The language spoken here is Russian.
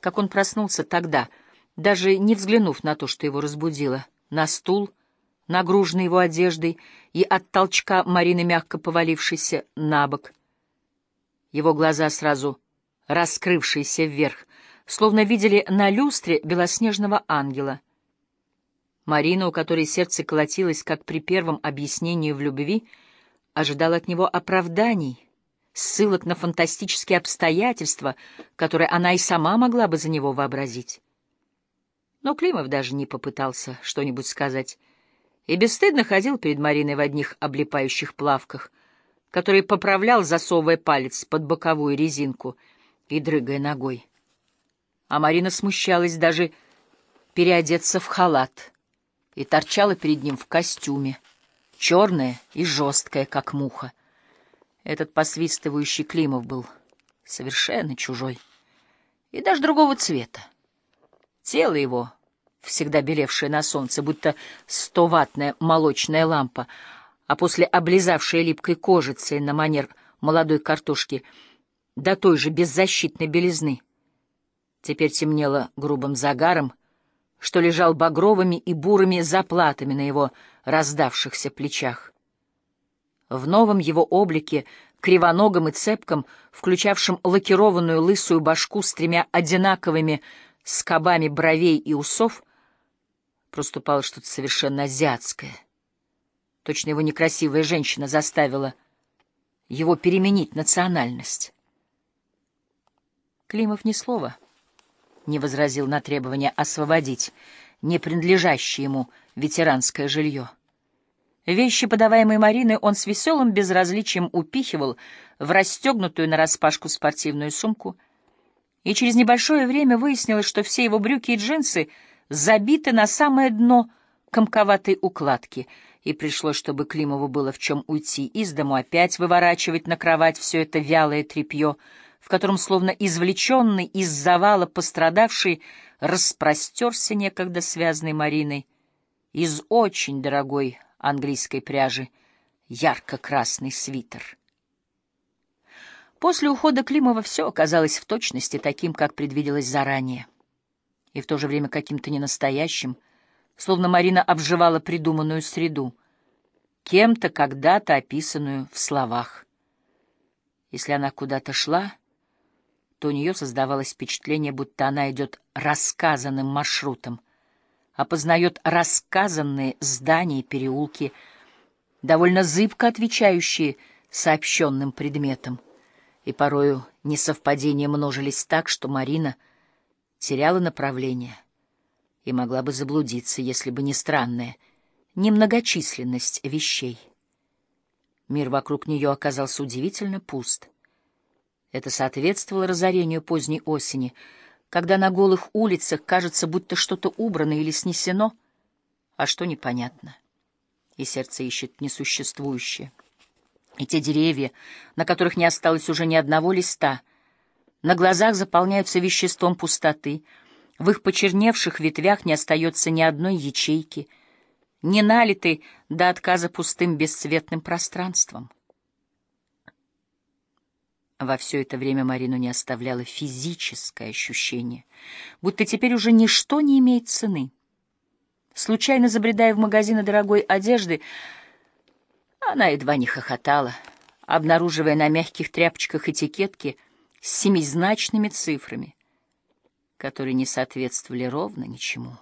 как он проснулся тогда, даже не взглянув на то, что его разбудило, на стул, нагруженный его одеждой, и от толчка Марины мягко повалившейся на бок. Его глаза сразу раскрывшиеся вверх, словно видели на люстре белоснежного ангела. Марина, у которой сердце колотилось, как при первом объяснении в любви, ожидала от него оправданий, ссылок на фантастические обстоятельства, которые она и сама могла бы за него вообразить. Но Климов даже не попытался что-нибудь сказать и бесстыдно ходил перед Мариной в одних облепающих плавках, которые поправлял, засовывая палец под боковую резинку и дрыгая ногой. А Марина смущалась даже переодеться в халат и торчала перед ним в костюме, черная и жесткая, как муха. Этот посвистывающий Климов был совершенно чужой и даже другого цвета. Тело его всегда белевшая на солнце, будто стоватная молочная лампа, а после облизавшая липкой кожицей на манер молодой картошки до той же беззащитной белизны. Теперь темнело грубым загаром, что лежал багровыми и бурыми заплатами на его раздавшихся плечах. В новом его облике, кривоногом и цепком, включавшем лакированную лысую башку с тремя одинаковыми скобами бровей и усов, проступало что-то совершенно азиатское. Точно его некрасивая женщина заставила его переменить национальность. Климов ни слова не возразил на требование освободить не принадлежащее ему ветеранское жилье. Вещи, подаваемые Мариной, он с веселым безразличием упихивал в расстегнутую нараспашку спортивную сумку, и через небольшое время выяснилось, что все его брюки и джинсы — забиты на самое дно комковатой укладки, и пришлось, чтобы Климову было в чем уйти из дому, опять выворачивать на кровать все это вялое тряпье, в котором, словно извлеченный из завала пострадавший, распростерся некогда связанной Мариной из очень дорогой английской пряжи ярко-красный свитер. После ухода Климова все оказалось в точности таким, как предвиделось заранее и в то же время каким-то ненастоящим, словно Марина обживала придуманную среду, кем-то когда-то описанную в словах. Если она куда-то шла, то у нее создавалось впечатление, будто она идет рассказанным маршрутом, опознает рассказанные здания и переулки, довольно зыбко отвечающие сообщенным предметам, и порою несовпадения множились так, что Марина — теряла направление и могла бы заблудиться, если бы не странная немногочисленность вещей. Мир вокруг нее оказался удивительно пуст. Это соответствовало разорению поздней осени, когда на голых улицах кажется, будто что-то убрано или снесено, а что непонятно, и сердце ищет несуществующее. И те деревья, на которых не осталось уже ни одного листа — на глазах заполняются веществом пустоты, в их почерневших ветвях не остается ни одной ячейки, не налитой до отказа пустым бесцветным пространством. Во все это время Марину не оставляло физическое ощущение, будто теперь уже ничто не имеет цены. Случайно забредая в магазины дорогой одежды, она едва не хохотала, обнаруживая на мягких тряпочках этикетки — с семизначными цифрами, которые не соответствовали ровно ничему.